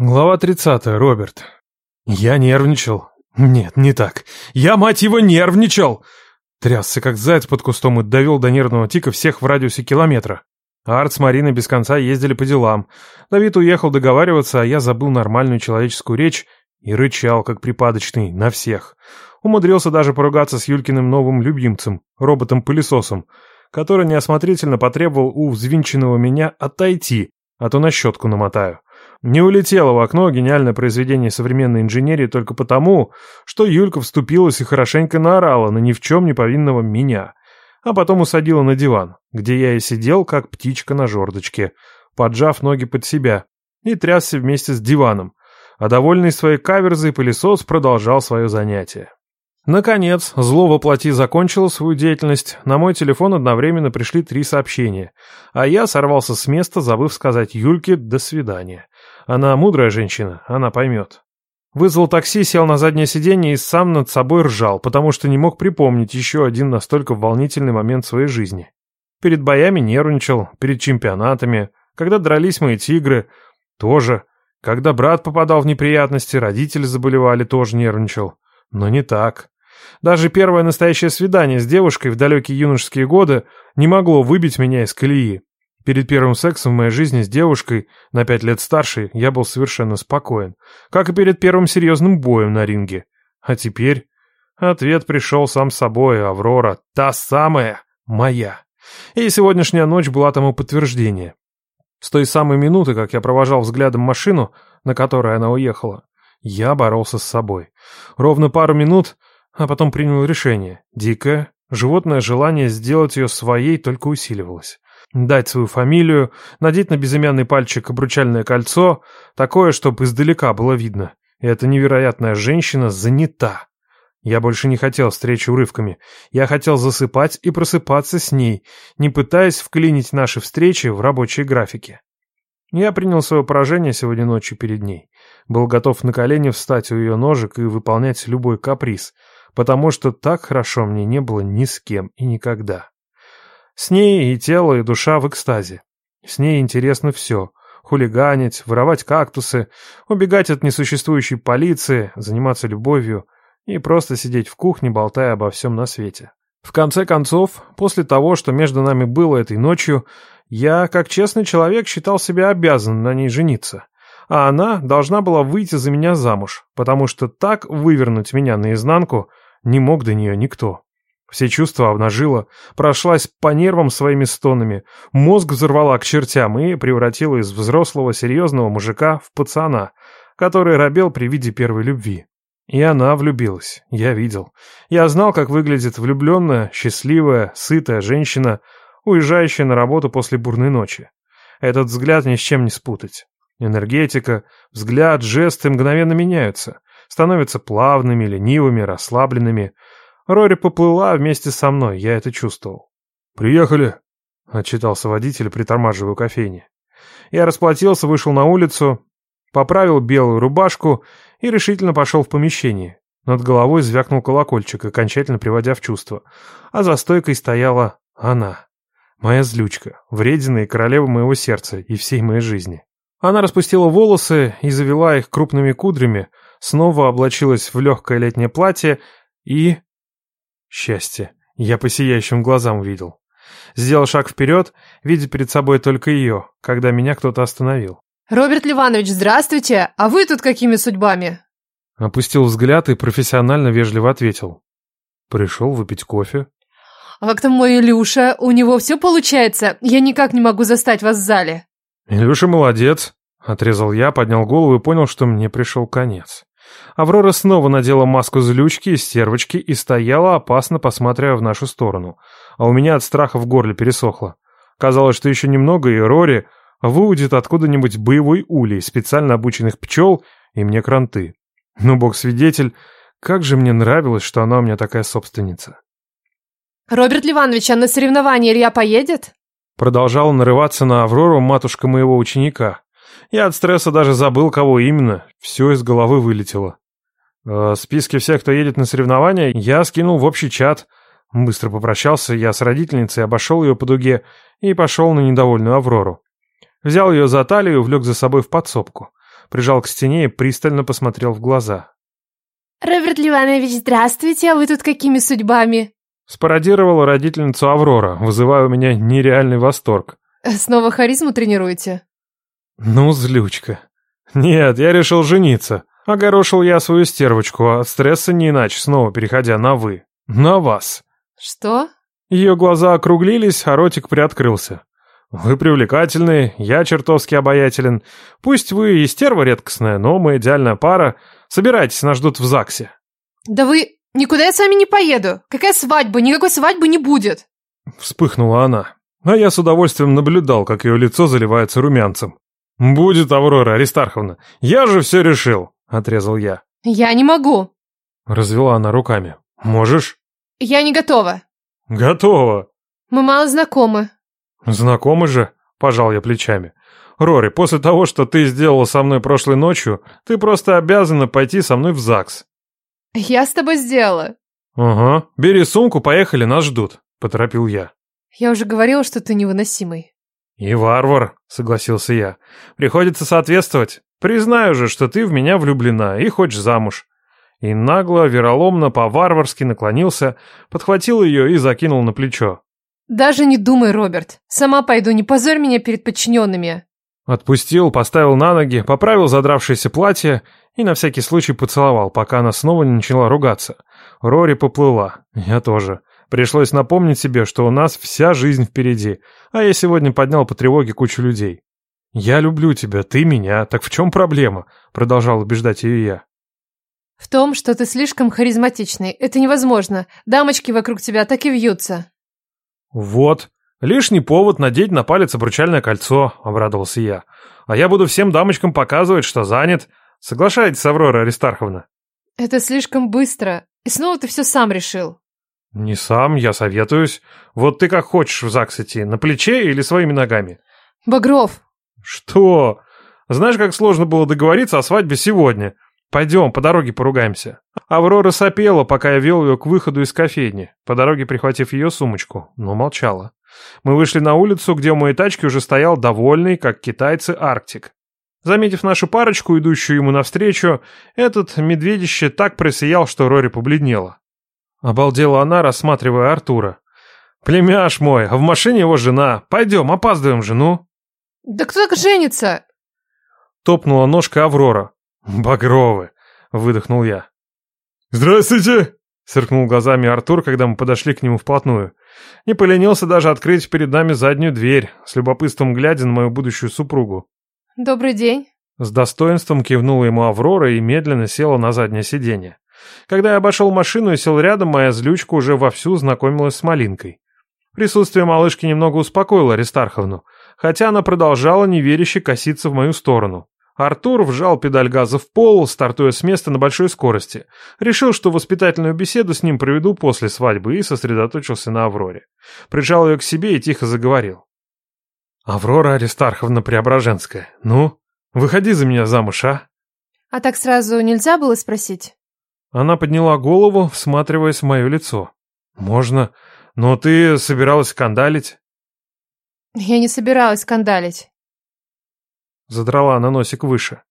Глава 30. Роберт. Я нервничал. Нет, не так. Я, мать его, нервничал! Трясся, как заяц под кустом, и довел до нервного тика всех в радиусе километра. Арт с Мариной без конца ездили по делам. Давид уехал договариваться, а я забыл нормальную человеческую речь и рычал, как припадочный, на всех. Умудрился даже поругаться с Юлькиным новым любимцем, роботом-пылесосом, который неосмотрительно потребовал у взвинченного меня отойти, а то на щетку намотаю. Не улетело в окно гениальное произведение современной инженерии только потому, что Юлька вступилась и хорошенько наорала на ни в чем не повинного меня, а потом усадила на диван, где я и сидел, как птичка на жердочке, поджав ноги под себя, и трясся вместе с диваном, а довольный своей каверзой пылесос продолжал свое занятие. Наконец, зло воплоти закончило свою деятельность, на мой телефон одновременно пришли три сообщения, а я сорвался с места, забыв сказать Юльке «до свидания». Она мудрая женщина, она поймет. Вызвал такси, сел на заднее сиденье и сам над собой ржал, потому что не мог припомнить еще один настолько волнительный момент своей жизни. Перед боями нервничал, перед чемпионатами, когда дрались мои тигры, тоже. Когда брат попадал в неприятности, родители заболевали, тоже нервничал. Но не так. Даже первое настоящее свидание с девушкой в далекие юношеские годы не могло выбить меня из колеи. Перед первым сексом в моей жизни с девушкой, на пять лет старшей, я был совершенно спокоен. Как и перед первым серьезным боем на ринге. А теперь... Ответ пришел сам собой, Аврора, та самая, моя. И сегодняшняя ночь была тому подтверждение. С той самой минуты, как я провожал взглядом машину, на которой она уехала, я боролся с собой. Ровно пару минут, а потом принял решение. Дикое, животное желание сделать ее своей только усиливалось дать свою фамилию, надеть на безымянный пальчик обручальное кольцо, такое, чтобы издалека было видно. И эта невероятная женщина занята. Я больше не хотел встречи урывками. Я хотел засыпать и просыпаться с ней, не пытаясь вклинить наши встречи в рабочие графики. Я принял свое поражение сегодня ночью перед ней. Был готов на колени встать у ее ножек и выполнять любой каприз, потому что так хорошо мне не было ни с кем и никогда. С ней и тело, и душа в экстазе. С ней интересно все. Хулиганить, воровать кактусы, убегать от несуществующей полиции, заниматься любовью и просто сидеть в кухне, болтая обо всем на свете. В конце концов, после того, что между нами было этой ночью, я, как честный человек, считал себя обязан на ней жениться. А она должна была выйти за меня замуж, потому что так вывернуть меня наизнанку не мог до нее никто. Все чувства обнажила, прошлась по нервам своими стонами, мозг взорвала к чертям и превратила из взрослого серьезного мужика в пацана, который робел при виде первой любви. И она влюбилась, я видел. Я знал, как выглядит влюбленная, счастливая, сытая женщина, уезжающая на работу после бурной ночи. Этот взгляд ни с чем не спутать. Энергетика, взгляд, жесты мгновенно меняются, становятся плавными, ленивыми, расслабленными – Рори поплыла вместе со мной, я это чувствовал. «Приехали», — отчитался водитель, притормаживая у кофейни. Я расплатился, вышел на улицу, поправил белую рубашку и решительно пошел в помещение. Над головой звякнул колокольчик, окончательно приводя в чувство. А за стойкой стояла она. Моя злючка, вредина и королева моего сердца и всей моей жизни. Она распустила волосы и завела их крупными кудрями, снова облачилась в легкое летнее платье и... Счастье. Я по сияющим глазам увидел. Сделал шаг вперед, видя перед собой только ее, когда меня кто-то остановил. «Роберт Ливанович, здравствуйте! А вы тут какими судьбами?» Опустил взгляд и профессионально вежливо ответил. «Пришел выпить кофе». «А как там мой Илюша? У него все получается? Я никак не могу застать вас в зале». «Илюша молодец», — отрезал я, поднял голову и понял, что мне пришел конец. Аврора снова надела маску злючки и стервочки и стояла, опасно посматривая в нашу сторону. А у меня от страха в горле пересохло. Казалось, что еще немного, и Рори выудит откуда-нибудь боевой улей, специально обученных пчел и мне кранты. Но бог-свидетель, как же мне нравилось, что она у меня такая собственница. «Роберт Ливанович, а на соревнования Илья поедет?» Продолжала нарываться на Аврору матушка моего ученика. Я от стресса даже забыл, кого именно. Все из головы вылетело. Э, списки всех, кто едет на соревнования, я скинул в общий чат. Быстро попрощался я с родительницей, обошел ее по дуге и пошел на недовольную Аврору. Взял ее за талию и увлек за собой в подсобку. прижал к стене и пристально посмотрел в глаза. «Роберт Ливанович, здравствуйте, а вы тут какими судьбами?» Спародировала родительницу Аврора, вызывая у меня нереальный восторг. «Снова харизму тренируете?» «Ну, злючка. Нет, я решил жениться. Огорошил я свою стервочку, а от стресса не иначе, снова переходя на «вы». На вас». «Что?» Ее глаза округлились, а ротик приоткрылся. «Вы привлекательны, я чертовски обаятелен. Пусть вы и стерва редкостная, но мы идеальная пара. Собирайтесь, нас ждут в ЗАГСе». «Да вы... Никуда я с вами не поеду. Какая свадьба? Никакой свадьбы не будет». Вспыхнула она. А я с удовольствием наблюдал, как ее лицо заливается румянцем. «Будет, Аврора Аристарховна. Я же все решил», — отрезал я. «Я не могу». Развела она руками. «Можешь?» «Я не готова». «Готово». «Мы мало знакомы». «Знакомы же?» — пожал я плечами. «Рори, после того, что ты сделала со мной прошлой ночью, ты просто обязана пойти со мной в ЗАГС». «Я с тобой сделала». «Ага. Бери сумку, поехали, нас ждут», — поторопил я. «Я уже говорила, что ты невыносимый». «И варвар», — согласился я. «Приходится соответствовать. Признаю же, что ты в меня влюблена и хочешь замуж». И нагло, вероломно, по-варварски наклонился, подхватил ее и закинул на плечо. «Даже не думай, Роберт. Сама пойду, не позорь меня перед подчиненными». Отпустил, поставил на ноги, поправил задравшееся платье и на всякий случай поцеловал, пока она снова не начала ругаться. Рори поплыла. Я тоже. Пришлось напомнить себе, что у нас вся жизнь впереди, а я сегодня поднял по тревоге кучу людей. «Я люблю тебя, ты меня, так в чем проблема?» Продолжал убеждать ее я. «В том, что ты слишком харизматичный. Это невозможно. Дамочки вокруг тебя так и вьются». «Вот. Лишний повод надеть на палец обручальное кольцо», — обрадовался я. «А я буду всем дамочкам показывать, что занят. Соглашайтесь, Аврора Аристарховна?» «Это слишком быстро. И снова ты все сам решил». «Не сам, я советуюсь. Вот ты как хочешь в ЗАГС идти, на плече или своими ногами?» «Багров!» «Что? Знаешь, как сложно было договориться о свадьбе сегодня? Пойдем, по дороге поругаемся». Аврора сопела, пока я вел ее к выходу из кофейни, по дороге прихватив ее сумочку, но молчала. Мы вышли на улицу, где у моей тачки уже стоял довольный, как китайцы, Арктик. Заметив нашу парочку, идущую ему навстречу, этот медведище так просиял, что Рори побледнела. Обалдела она, рассматривая Артура. «Племяш мой, а в машине его жена. Пойдем, опаздываем жену». «Да кто так женится?» Топнула ножка Аврора. «Багровы», — выдохнул я. «Здравствуйте!» — сыркнул глазами Артур, когда мы подошли к нему вплотную. Не поленился даже открыть перед нами заднюю дверь, с любопытством глядя на мою будущую супругу. «Добрый день». С достоинством кивнула ему Аврора и медленно села на заднее сиденье. Когда я обошел машину и сел рядом, моя злючка уже вовсю знакомилась с Малинкой. Присутствие малышки немного успокоило Аристарховну, хотя она продолжала неверяще коситься в мою сторону. Артур вжал педаль газа в пол, стартуя с места на большой скорости. Решил, что воспитательную беседу с ним проведу после свадьбы и сосредоточился на Авроре. Прижал ее к себе и тихо заговорил. «Аврора Аристарховна Преображенская, ну, выходи за меня замуж, а?» «А так сразу нельзя было спросить?» Она подняла голову, всматриваясь в мое лицо. «Можно, но ты собиралась скандалить?» «Я не собиралась скандалить». Задрала она носик выше.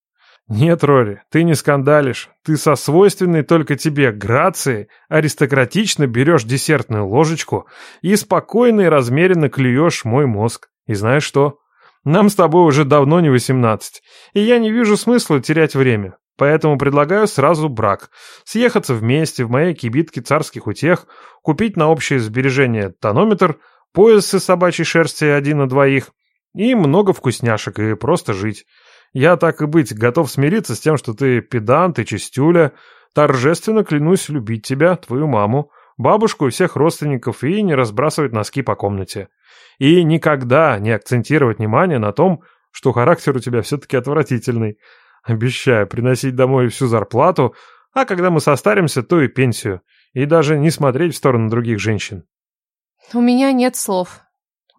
«Нет, Рори, ты не скандалишь. Ты со свойственной только тебе грацией аристократично берешь десертную ложечку и спокойно и размеренно клюешь мой мозг. И знаешь что? Нам с тобой уже давно не восемнадцать, и я не вижу смысла терять время. Поэтому предлагаю сразу брак. Съехаться вместе в моей кибитке царских утех, купить на общее сбережение тонометр, пояс из собачьей шерсти один на двоих и много вкусняшек, и просто жить. Я, так и быть, готов смириться с тем, что ты педант и чистюля. Торжественно клянусь любить тебя, твою маму, бабушку и всех родственников и не разбрасывать носки по комнате. И никогда не акцентировать внимание на том, что характер у тебя все-таки отвратительный. Обещаю приносить домой всю зарплату, а когда мы состаримся, то и пенсию. И даже не смотреть в сторону других женщин. «У меня нет слов», —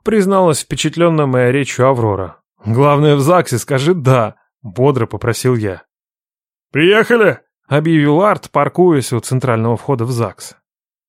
призналась впечатленная моя речью Аврора. «Главное, в ЗАГСе скажи «да», — бодро попросил я. «Приехали!» — объявил Арт, паркуясь у центрального входа в ЗАГС.